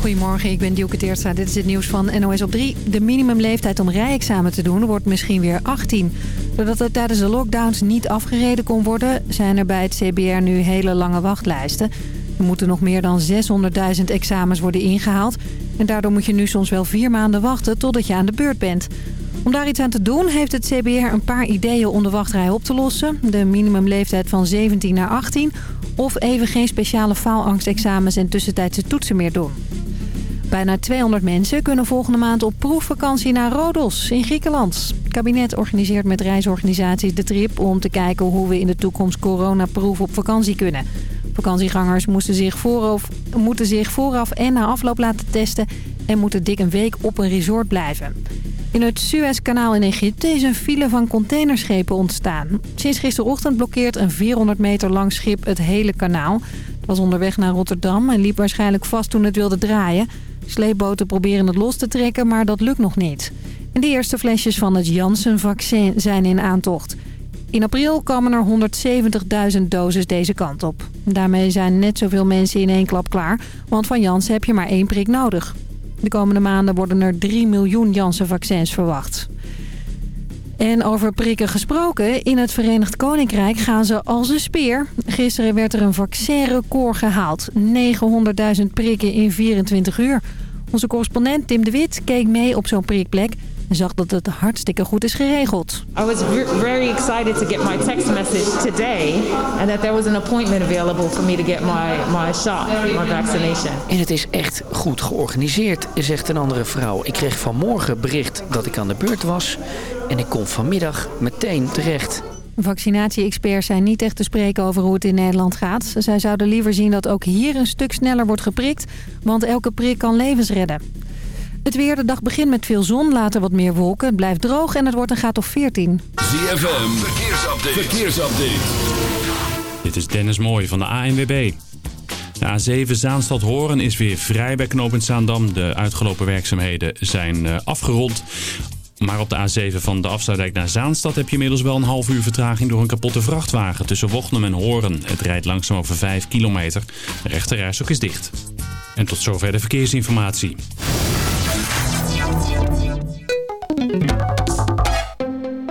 Goedemorgen, ik ben Dielke Teertstra. Dit is het nieuws van NOS op 3. De minimumleeftijd om rijexamen te doen wordt misschien weer 18. Doordat er tijdens de lockdowns niet afgereden kon worden... zijn er bij het CBR nu hele lange wachtlijsten. Er moeten nog meer dan 600.000 examens worden ingehaald. En daardoor moet je nu soms wel vier maanden wachten totdat je aan de beurt bent. Om daar iets aan te doen heeft het CBR een paar ideeën om de wachtrij op te lossen. De minimumleeftijd van 17 naar 18... of even geen speciale faalangstexamens en tussentijdse toetsen meer doen. Bijna 200 mensen kunnen volgende maand op proefvakantie naar Rodos in Griekenland. Het kabinet organiseert met reisorganisaties de trip om te kijken hoe we in de toekomst coronaproof op vakantie kunnen. Vakantiegangers moesten zich vooraf, moeten zich vooraf en na afloop laten testen en moeten dik een week op een resort blijven. In het Suezkanaal in Egypte is een file van containerschepen ontstaan. Sinds gisterochtend blokkeert een 400 meter lang schip het hele kanaal. Het was onderweg naar Rotterdam en liep waarschijnlijk vast toen het wilde draaien. Sleepboten proberen het los te trekken, maar dat lukt nog niet. En de eerste flesjes van het Janssen-vaccin zijn in aantocht. In april komen er 170.000 doses deze kant op. Daarmee zijn net zoveel mensen in één klap klaar, want van Janssen heb je maar één prik nodig. De komende maanden worden er 3 miljoen Janssen-vaccins verwacht. En over prikken gesproken, in het Verenigd Koninkrijk gaan ze als een speer. Gisteren werd er een vaccinrecord gehaald. 900.000 prikken in 24 uur. Onze correspondent Tim de Wit keek mee op zo'n prikplek en zag dat het hartstikke goed is geregeld. I was very excited to get my text message today and that there was an appointment available for me to get my, my shot, my vaccination. En het is echt goed georganiseerd, zegt een andere vrouw. Ik kreeg vanmorgen bericht dat ik aan de beurt was en ik kon vanmiddag meteen terecht. Vaccinatie-experts zijn niet echt te spreken over hoe het in Nederland gaat. Zij zouden liever zien dat ook hier een stuk sneller wordt geprikt, want elke prik kan levens redden. Het weer, de dag begint met veel zon, later wat meer wolken. Het blijft droog en het wordt een graad of 14. ZFM, verkeersupdate. verkeersupdate. Dit is Dennis Mooij van de ANWB. De A7 Zaanstad-Horen is weer vrij bij knooppunt Zaandam. De uitgelopen werkzaamheden zijn uh, afgerond. Maar op de A7 van de Afsluitdijk naar Zaanstad heb je inmiddels wel een half uur vertraging door een kapotte vrachtwagen tussen Wochnum en Horen. Het rijdt langzaam over 5 kilometer. De rechterrijstok is dicht. En tot zover de verkeersinformatie.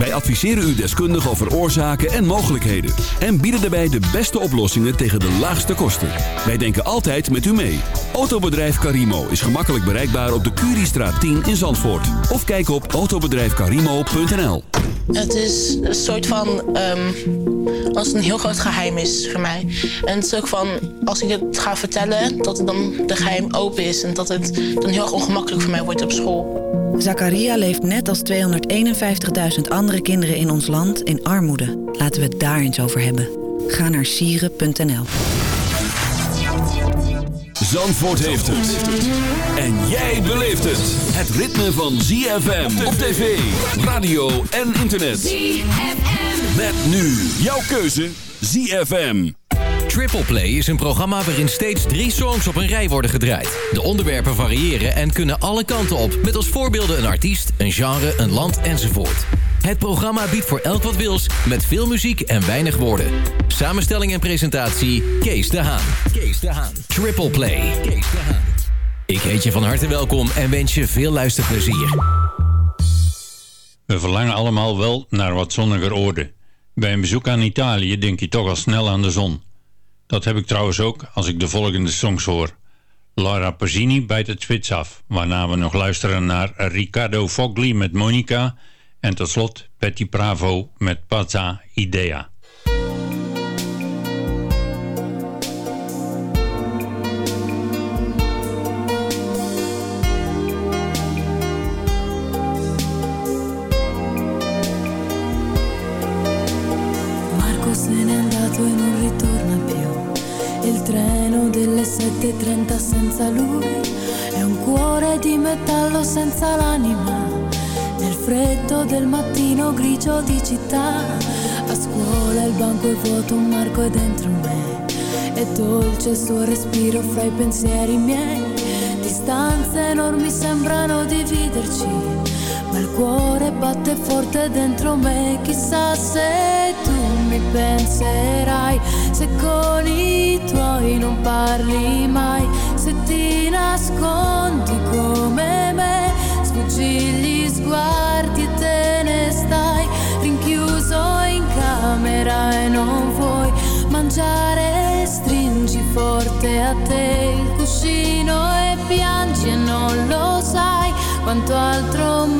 Wij adviseren u deskundig over oorzaken en mogelijkheden. En bieden daarbij de beste oplossingen tegen de laagste kosten. Wij denken altijd met u mee. Autobedrijf Carimo is gemakkelijk bereikbaar op de Curiestraat 10 in Zandvoort. Of kijk op autobedrijfcarimo.nl Het is een soort van... Um, als het een heel groot geheim is voor mij. En het is ook van, als ik het ga vertellen... dat het dan de geheim open is. En dat het dan heel erg ongemakkelijk voor mij wordt op school. Zakaria leeft net als 251.000 andere kinderen in ons land in armoede. Laten we het daar eens over hebben. Ga naar sieren.nl Zandvoort heeft het. En jij beleeft het. Het ritme van ZFM op tv, radio en internet. ZFM. Met nu jouw keuze ZFM. Triple Play is een programma waarin steeds drie songs op een rij worden gedraaid. De onderwerpen variëren en kunnen alle kanten op. Met als voorbeelden een artiest, een genre, een land enzovoort. Het programma biedt voor elk wat wils, met veel muziek en weinig woorden. Samenstelling en presentatie, Kees de Haan. Kees de Haan. Triple Play. Kees de Haan. Ik heet je van harte welkom en wens je veel luisterplezier. We verlangen allemaal wel naar wat zonniger oorden. Bij een bezoek aan Italië denk je toch al snel aan de zon. Dat heb ik trouwens ook als ik de volgende songs hoor. Laura Pazzini bijt het spits af, waarna we nog luisteren naar Riccardo Fogli met Monica en tot slot Betty Bravo met Pazza Idea. Senza lui è un cuore di metallo senza l'anima. Nel freddo del mattino grigio di città, a scuola il banco è vuoto, un marco è dentro me. È dolce il suo respiro fra i pensieri miei. Distanze enormi sembrano dividerci, ma il cuore batte forte dentro me. Chissà se tu mi penserai, se con i tuoi non parli nascondi come me, sfuggi gli sguardi e te ne stai rinchiuso in camera e non vuoi mangiare, stringi forte a te il cuscino e piangi e non lo sai quanto altro male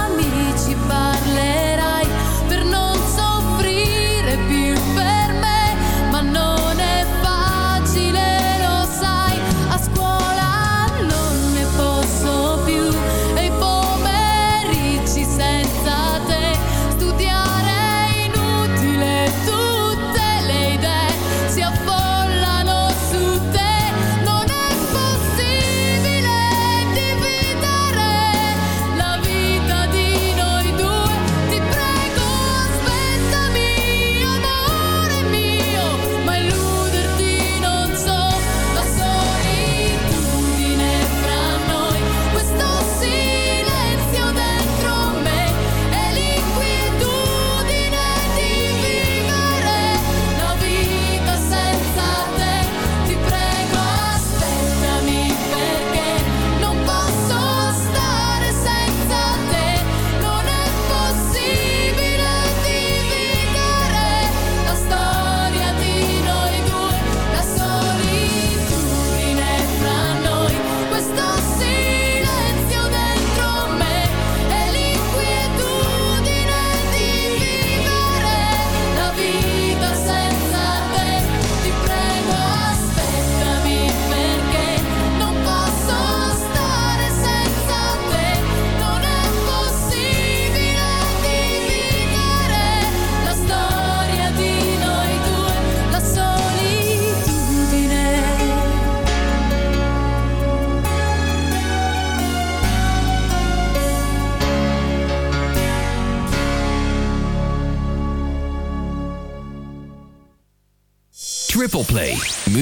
parlerai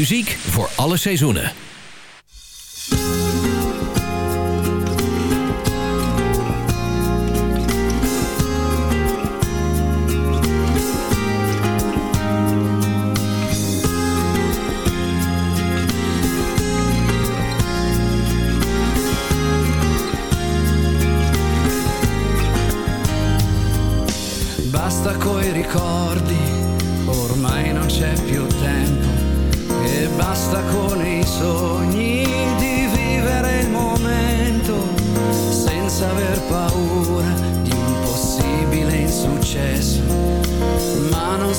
Muziek voor alle seizoenen.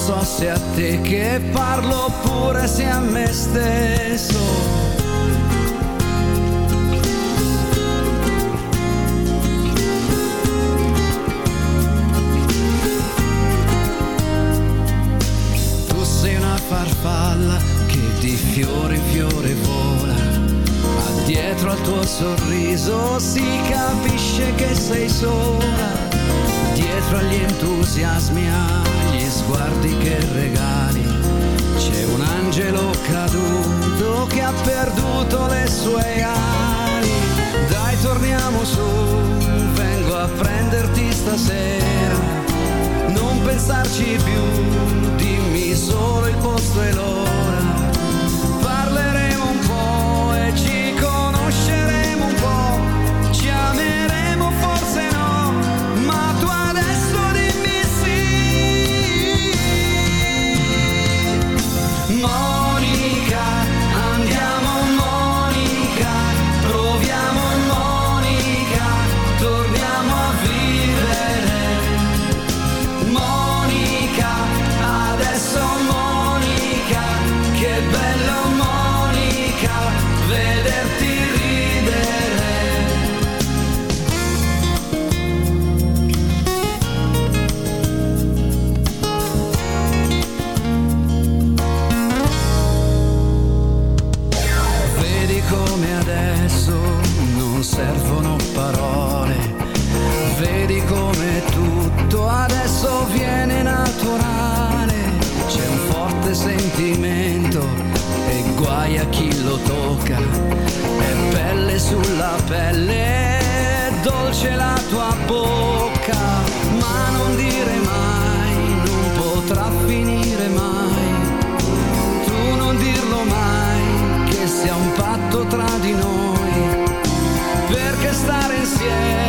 So se a te che parlo oppure se a me stesso. Tu sei una farfalla che di fiore in fiore vola, ma dietro al tuo sorriso si capisce che sei sola. Dietro agli entusiasmi, guardi che regali, c'è un angelo caduto che ha perduto le sue ali. Dai torniamo su, vengo a prenderti stasera, non pensarci più, dimmi solo il posto e l'ora, parleremo un po' e ci pelle, dolce la tua bocca, ma non dire mai, non potrà finire mai. Tu non dirlo mai, che sia un patto tra di noi, perché stare insieme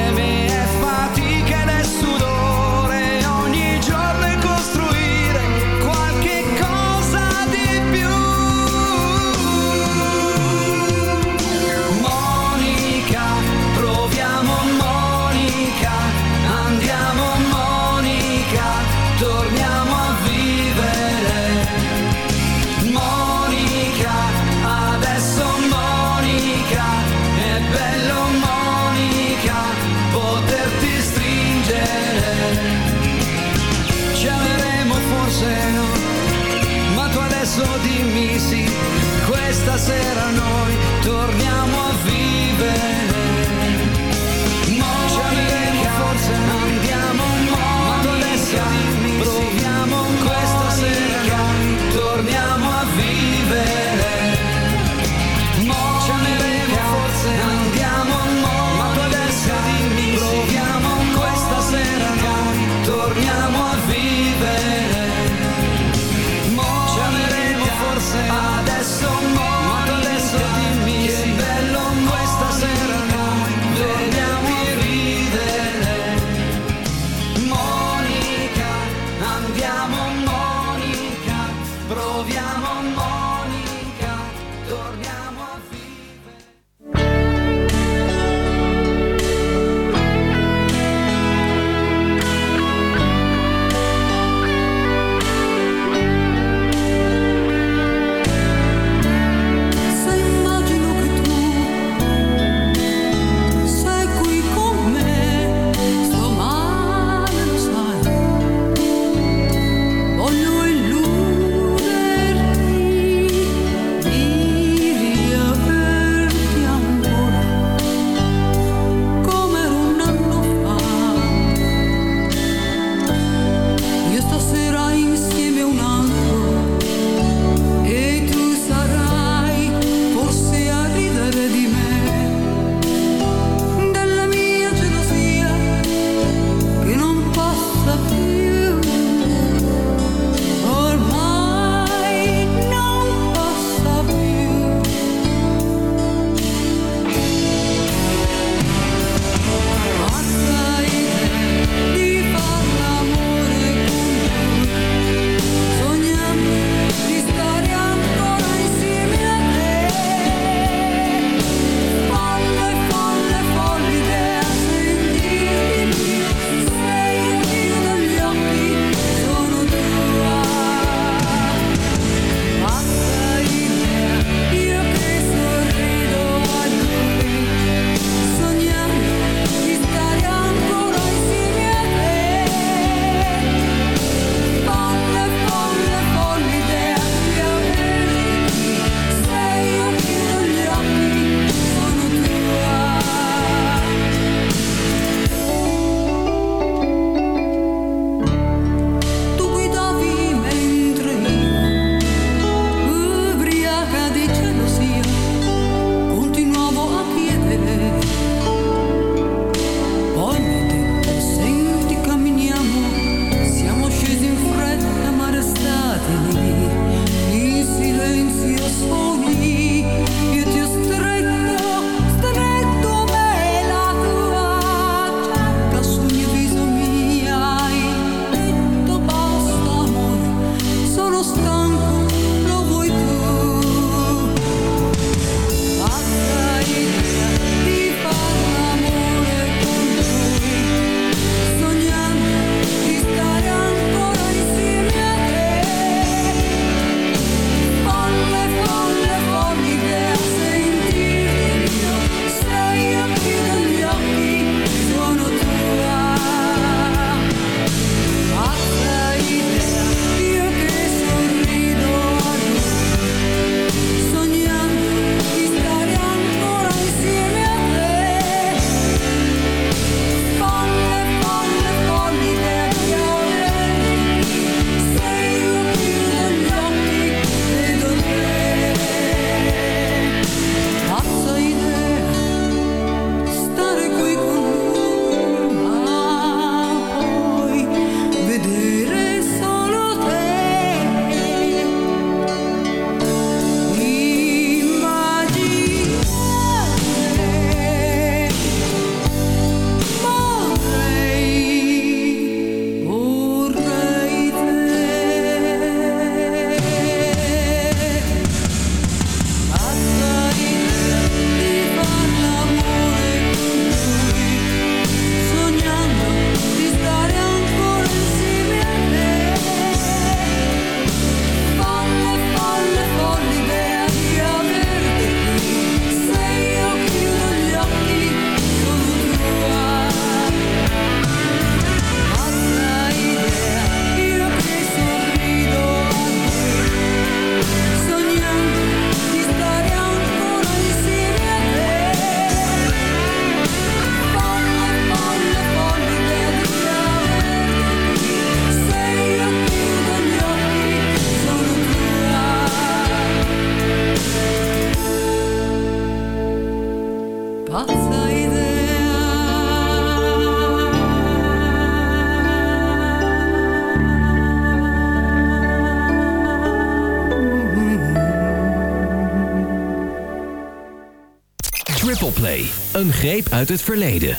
uit het verleden.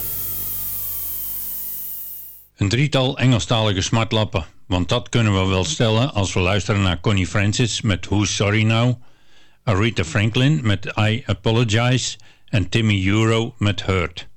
Een drietal Engelstalige smartlappen, want dat kunnen we wel stellen als we luisteren naar Connie Francis met Who's Sorry Now, Aretha Franklin met I Apologize en Timmy Euro met Hurt.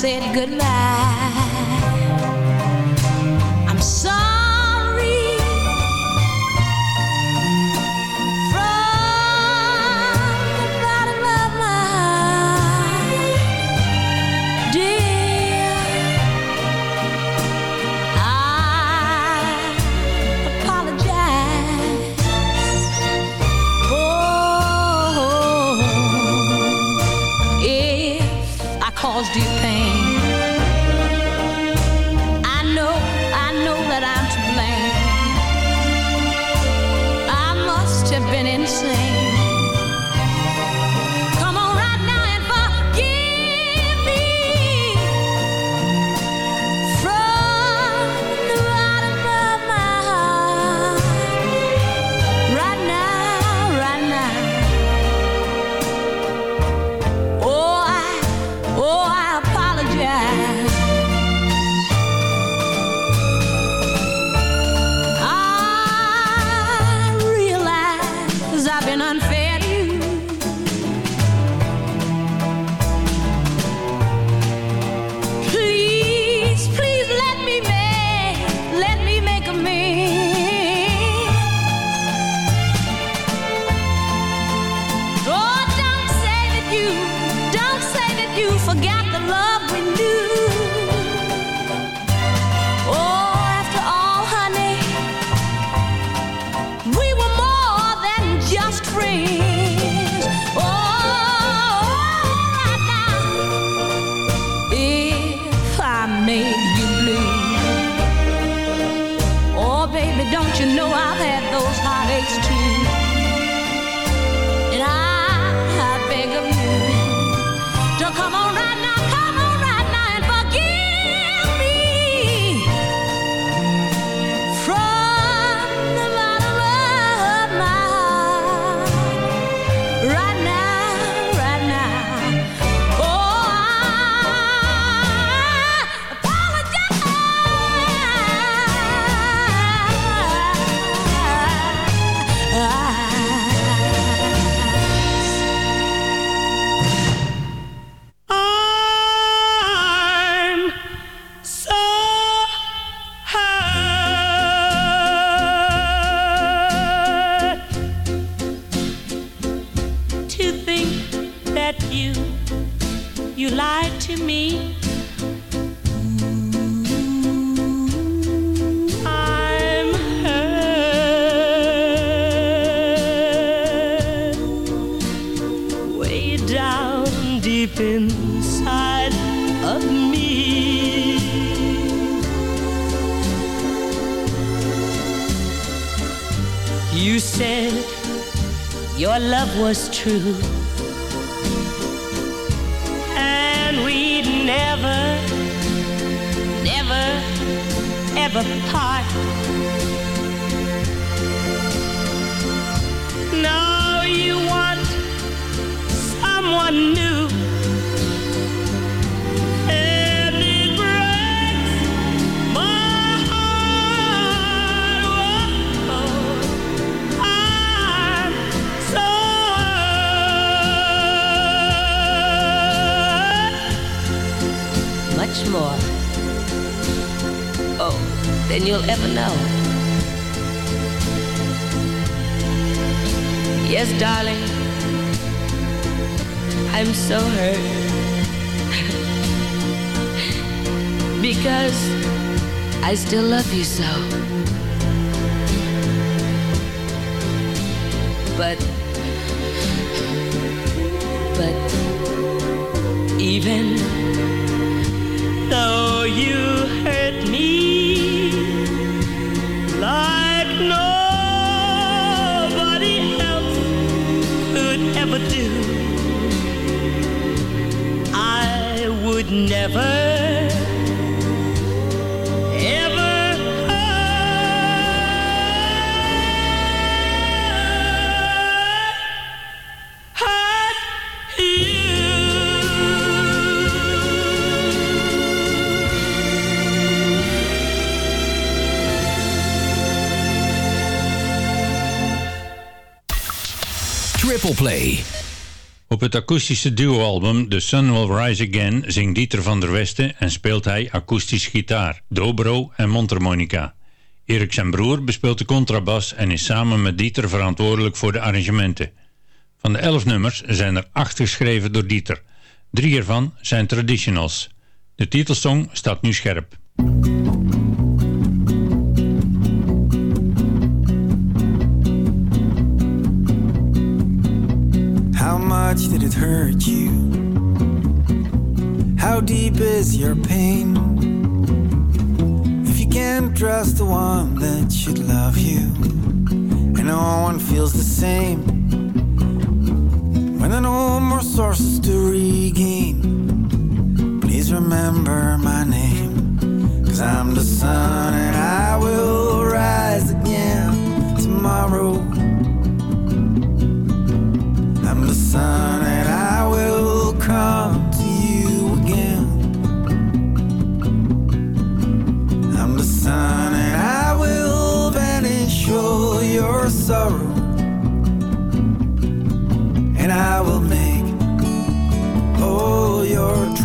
said goodbye. You know I've had those heartaches too. And I, I beg of you to come on right now, true, much more. Oh, than you'll ever know. Yes, darling, I'm so hurt. because I still love you so. But, but, even Though you hurt me like nobody else could ever do, I would never, Play. Op het akoestische duo-album The Sun Will Rise Again zingt Dieter van der Westen en speelt hij akoestisch gitaar, dobro en mondharmonica. Erik zijn broer bespeelt de contrabas en is samen met Dieter verantwoordelijk voor de arrangementen. Van de elf nummers zijn er acht geschreven door Dieter. Drie ervan zijn traditionals. De titelsong staat nu scherp. How much did it hurt you? How deep is your pain? If you can't trust the one that should love you, and no one feels the same, when there are no more sources to regain, please remember my name. Cause I'm the sun and I will rise again tomorrow.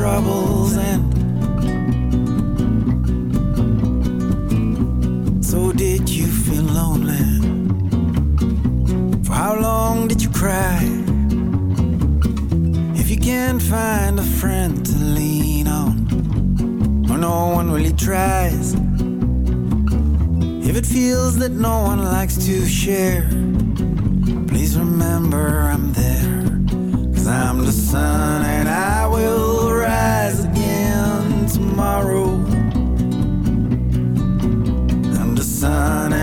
Troubles end. So did you feel lonely? For how long did you cry? If you can't find a friend to lean on, or no one really tries, if it feels that no one likes to share, please remember I'm there. I'm the sun and I will rise again tomorrow. I'm the sun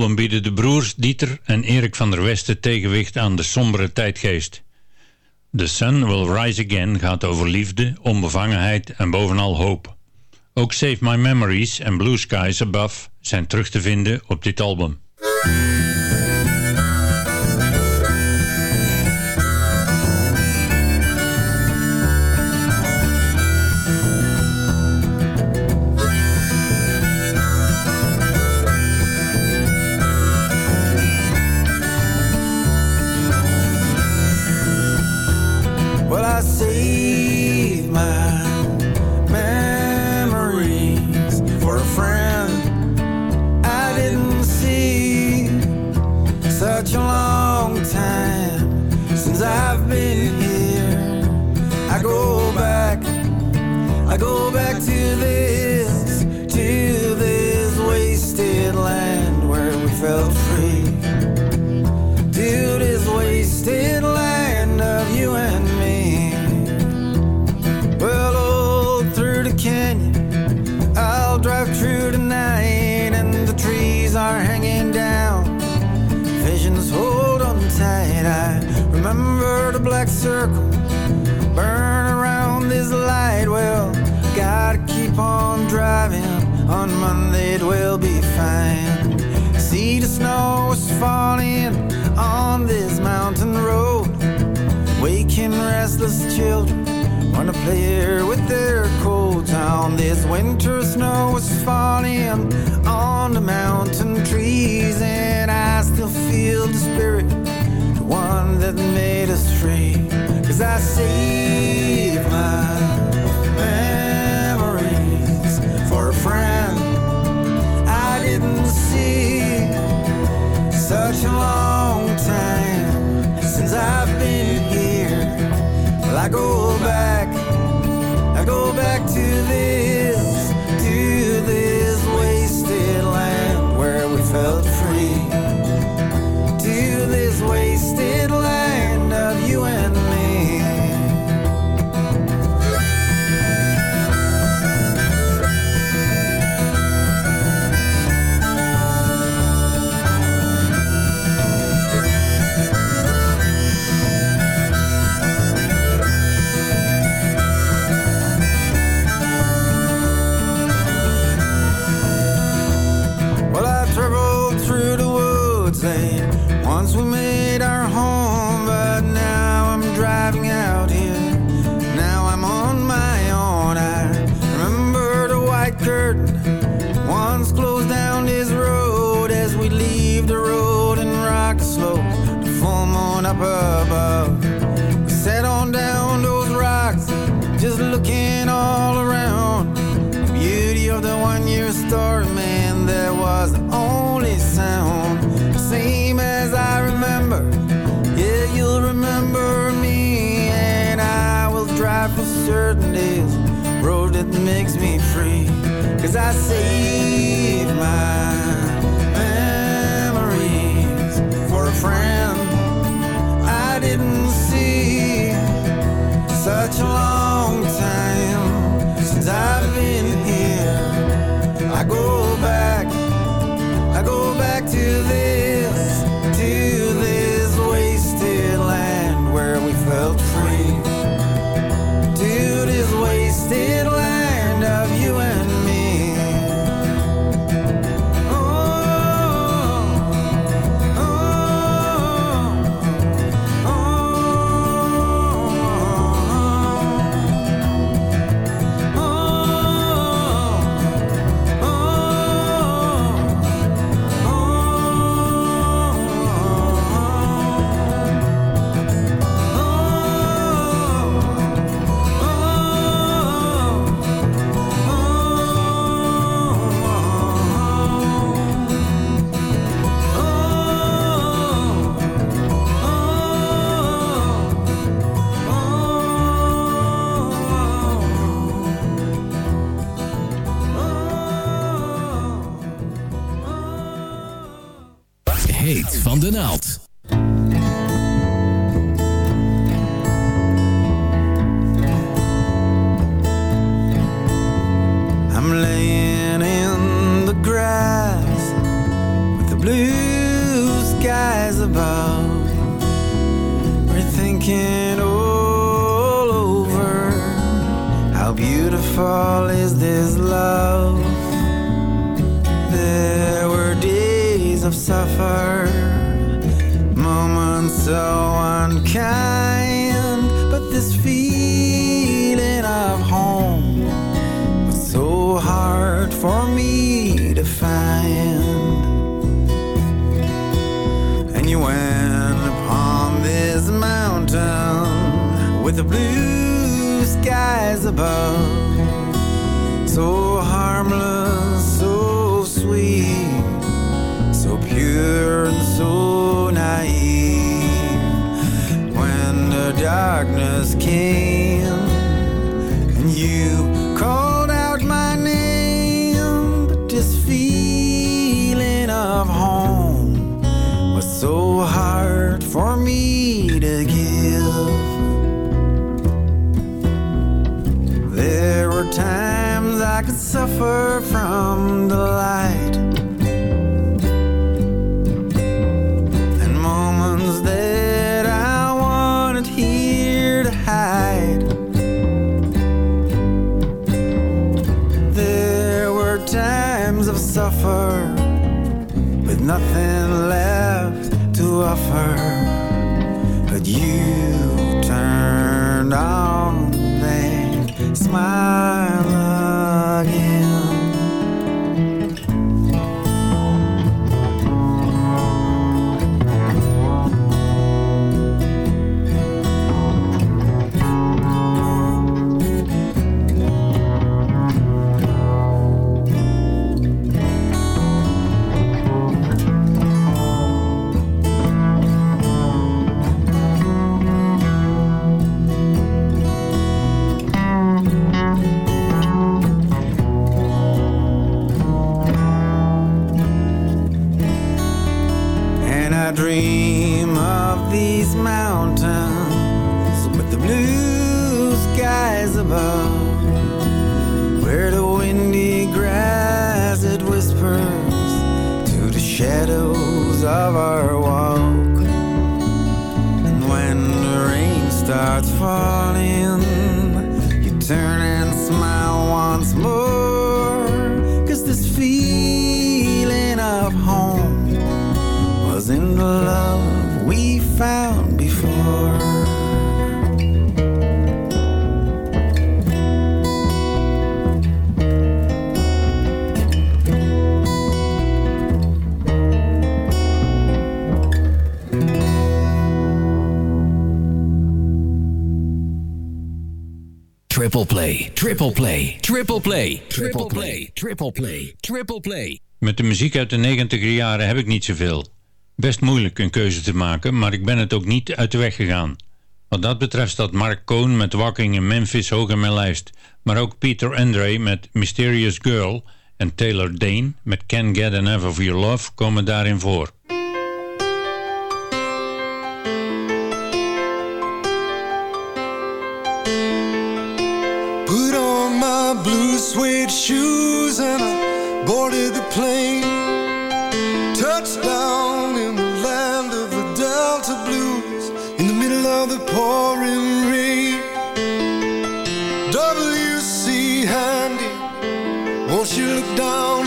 album bieden de broers Dieter en Erik van der Westen tegenwicht aan de sombere tijdgeest. The Sun Will Rise Again gaat over liefde, onbevangenheid en bovenal hoop. Ook Save My Memories en Blue Skies Above zijn terug te vinden op dit album. I could suffer from the light. And moments that I wanted here to hide. There were times of suffer with nothing left to offer. But you turned on that smile Triple play, triple play, triple play, triple play, triple play, triple play. Met de muziek uit de negentiger jaren heb ik niet zoveel. Best moeilijk een keuze te maken, maar ik ben het ook niet uit de weg gegaan. Wat dat betreft staat Mark Cohn met Walking in Memphis hoog in mijn lijst. Maar ook Peter Andre met Mysterious Girl en Taylor Dane met Can't Get Enough of Your Love komen daarin voor. my blue suede shoes and I boarded the plane. Touched down in the land of the Delta Blues in the middle of the pouring rain. W.C. Handy, won't you look down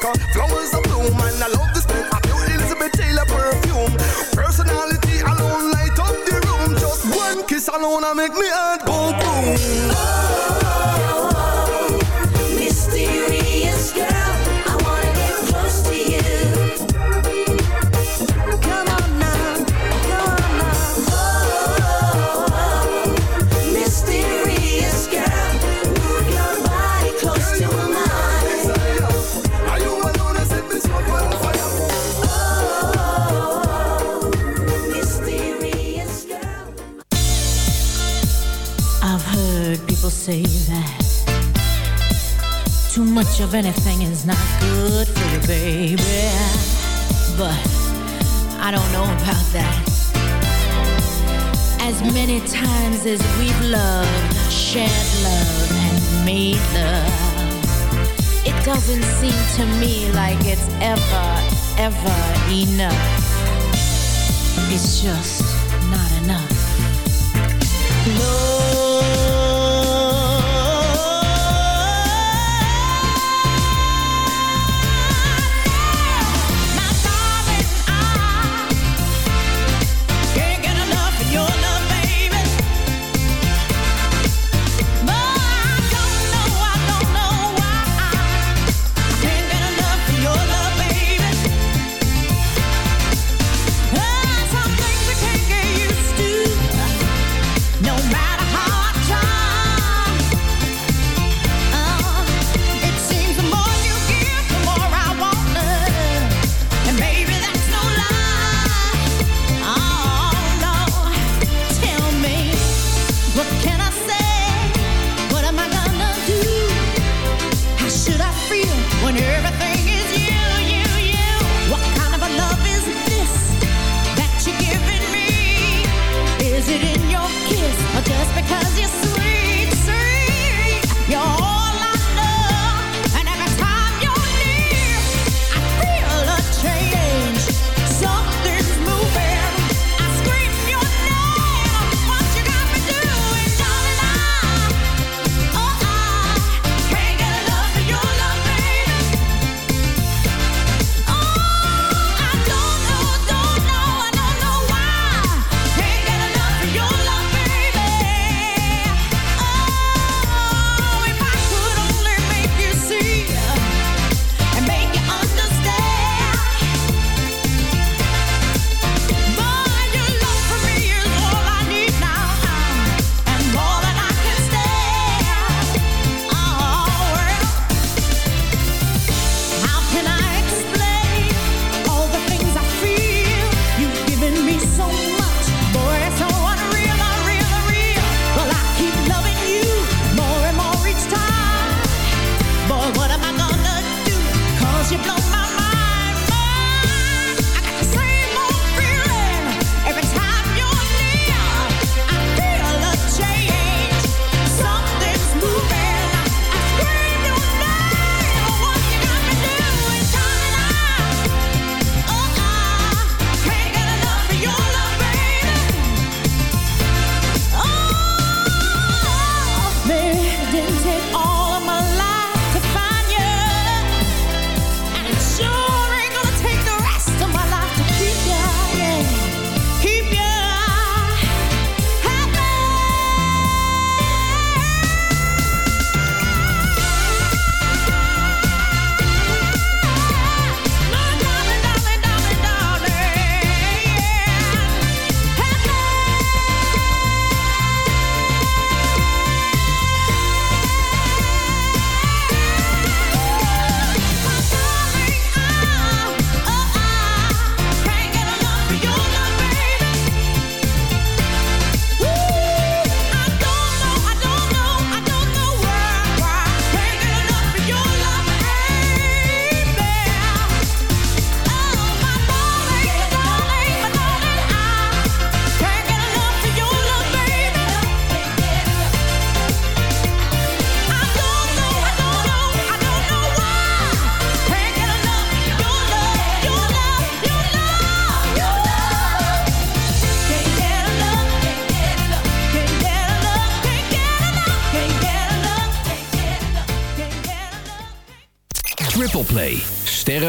Cause flowers are bloom and I love the smell of your Elizabeth Taylor perfume. Personality alone light up the room. Just one kiss alone and make me heart go boom. Of anything is not good for you, baby. But I don't know about that. As many times as we've loved, shared love, and made love, it doesn't seem to me like it's ever, ever enough. It's just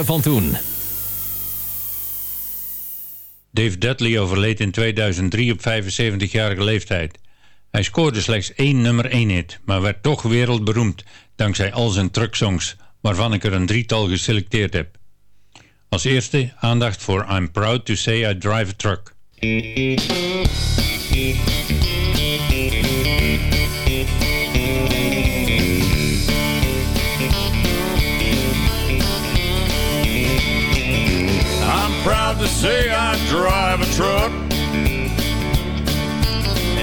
Van toen. Dave Dudley overleed in 2003 op 75-jarige leeftijd. Hij scoorde slechts één nummer 1 hit, maar werd toch wereldberoemd dankzij al zijn trucksongs, waarvan ik er een drietal geselecteerd heb. Als eerste aandacht voor I'm Proud to Say I Drive a Truck. Proud to say I drive a truck.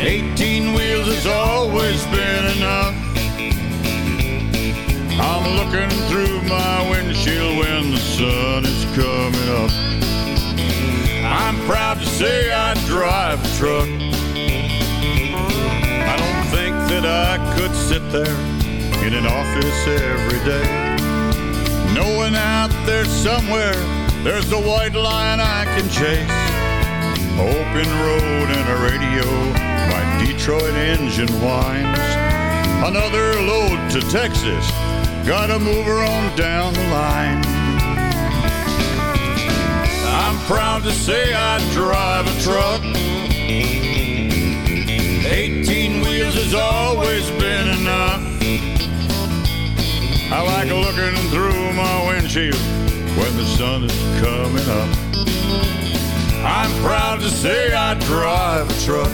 18 wheels has always been enough. I'm looking through my windshield when the sun is coming up. I'm proud to say I drive a truck. I don't think that I could sit there in an office every day. Knowing out there somewhere there's a white line I can chase. Open road and a radio, my Detroit engine whines. Another load to Texas, gotta move her on down the line. I'm proud to say I drive a truck. 18 wheels has always been enough. I like looking through my windshield the sun is coming up. I'm proud to say I drive a truck.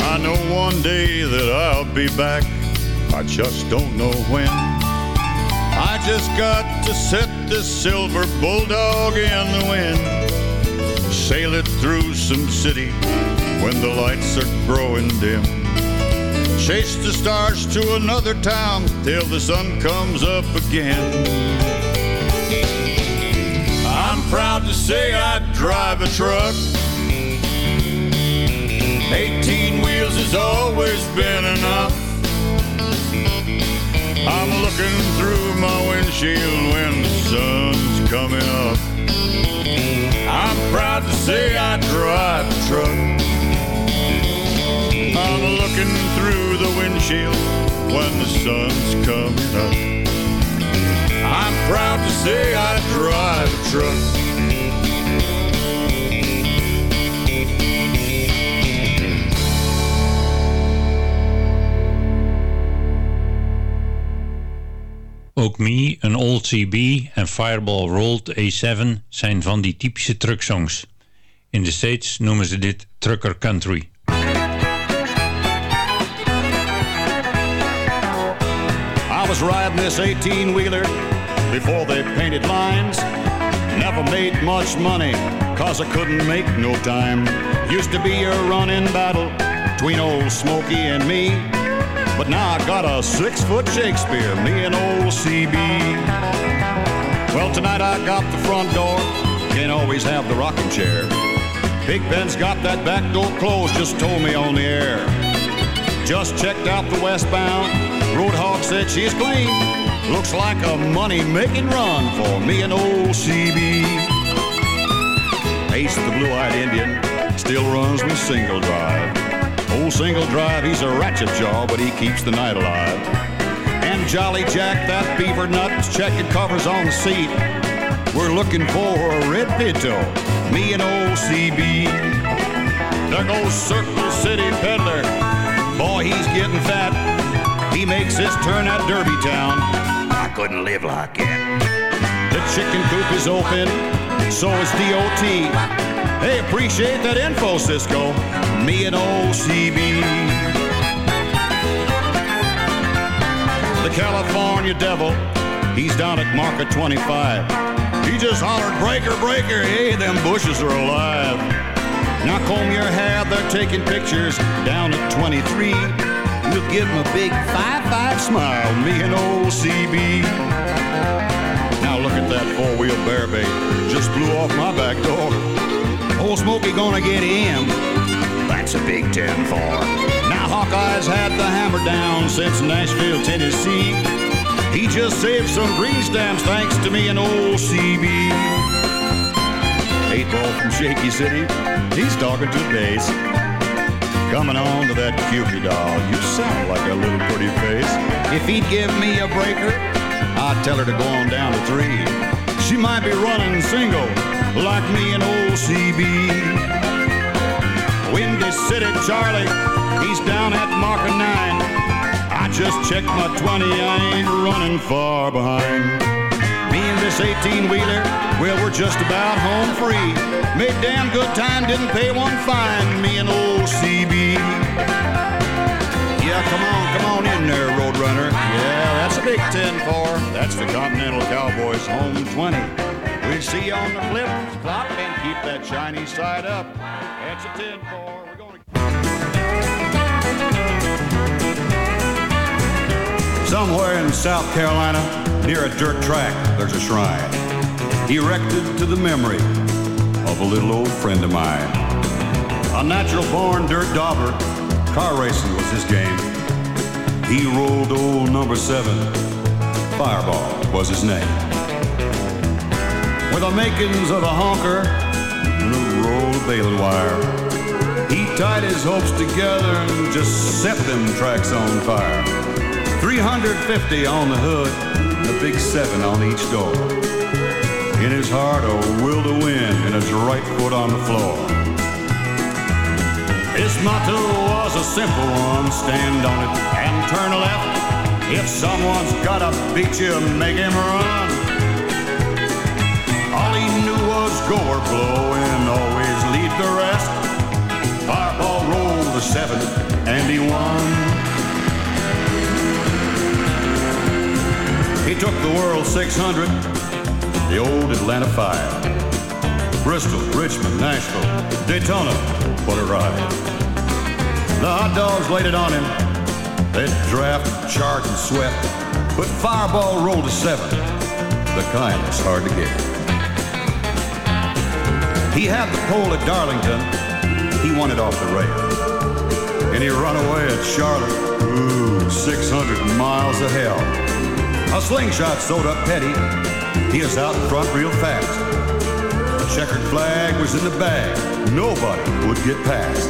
I know one day that I'll be back. I just don't know when. I just got to set this silver bulldog in the wind. Sail it through some city when the lights are growing dim. Chase the stars to another town till the sun comes up again. I'm proud to say I drive a truck. 18 wheels has always been enough. I'm looking through my windshield when the sun's coming up. Proud to say I drive a truck. I'm looking through the windshield when the sun's coming up. I'm proud to say I drive a truck. Ook Me, een Old CB en Fireball Rolled A7 zijn van die typische trucksongs. In de States noemen ze dit trucker country. I was riding this 18 wheeler before they painted lines. Never made much money, cause I couldn't make no time. Used to be a running battle between old Smokey and me. But now I got a six foot Shakespeare, me and old CB. Well, tonight I got the front door, can't always have the rocking chair. Big Ben's got that back door closed, just told me on the air. Just checked out the westbound, Roadhog said she's clean. Looks like a money making run for me and old CB. Ace the blue eyed Indian still runs me single drive. Old single drive, he's a ratchet jaw, but he keeps the night alive. And Jolly Jack, that beaver nut's checking covers on the seat. We're looking for a red pinto, me and old CB. There goes Circle City Peddler. Boy, he's getting fat. He makes his turn at Derby Town. I couldn't live like that. The chicken coop is open, so is DOT. Hey, appreciate that info, Cisco. Me and old CB. The California Devil, he's down at market 25. He just hollered, breaker, breaker, hey, them bushes are alive. Now comb your hair, they're taking pictures down at 23. We'll give him a big 5-5 smile, me and old CB. Now look at that four-wheel bear bait, just blew off my back door. Old Smokey gonna get him. That's a big 10 for. Now Hawkeye's had the hammer down since Nashville, Tennessee. He just saved some green stamps thanks to me and old CB. Rico from Shaky City. He's talking to the bass. Coming on to that Cupid doll, you sound like a little pretty face. If he'd give me a breaker, I'd tell her to go on down to three. She might be running single, like me and old CB. City Charlie, he's down at marker nine. I just checked my 20, I ain't running far behind. Me and this 18 wheeler, well, we're just about home free. Made damn good time, didn't pay one fine. Me and old CB. Yeah, come on, come on in there, Roadrunner. Yeah, that's a big 10-4. That's the Continental Cowboys home 20. We'll see you on the flip flop and keep that shiny side up. That's a 10-4. Somewhere in South Carolina, near a dirt track, there's a shrine erected to the memory of a little old friend of mine. A natural born dirt dauber, car racing was his game. He rolled old number seven, Fireball was his name. With the makings of a honker and a roll of baling wire, he tied his hopes together and just set them tracks on fire. 350 on the hood, a big seven on each door. In his heart, a will to win, and his right foot on the floor. His motto was a simple one stand on it and turn left. If someone's gotta beat you, make him run. All he knew was go or blow and always lead the rest. Fireball rolled the seven and he won. Took the World 600, the old Atlanta 5. Bristol, Richmond, Nashville, Daytona, what a ride. The hot dogs laid it on him. They'd draft, chart, and sweat. But Fireball rolled a seven, the kind that's hard to get. He had the pole at Darlington. He won it off the rail. And he run away at Charlotte. Ooh, 600 miles of hell. A slingshot up Petty. He is out in front real fast. A checkered flag was in the bag. Nobody would get past.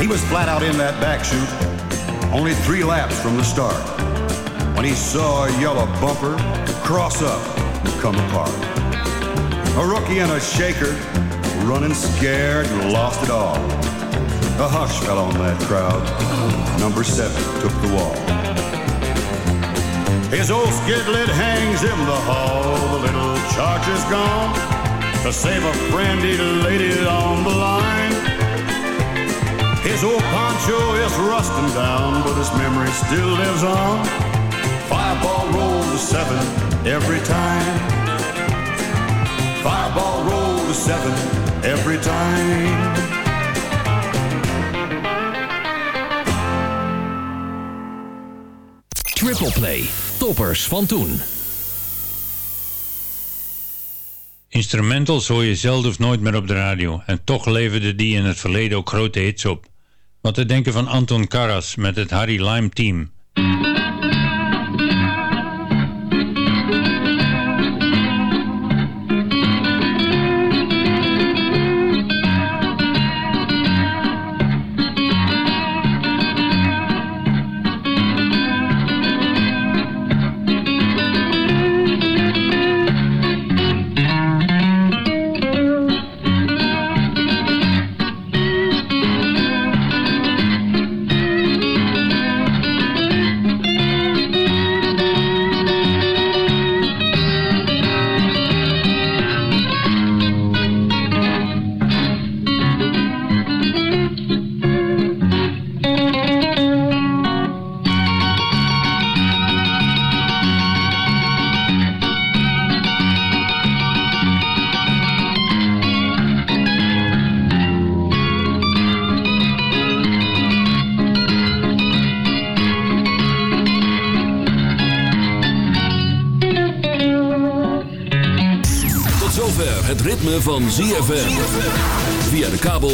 He was flat out in that back chute, only three laps from the start, when he saw a yellow bumper cross up and come apart. A rookie and a shaker, running scared and lost it all. A hush fell on that crowd. Number seven took the wall. His old skid lid hangs in the hall. The little charger's gone to save a friend he laid it on the line. His old poncho is rusting down, but his memory still lives on. Fireball rolls a seven every time. Fireball rolls a seven every time. Triple Play. Toppers van toen. Instrumentals hoor je zelden of nooit meer op de radio en toch leverden die in het verleden ook grote hits op. Wat te denken van Anton Karas met het Harry Lime Team.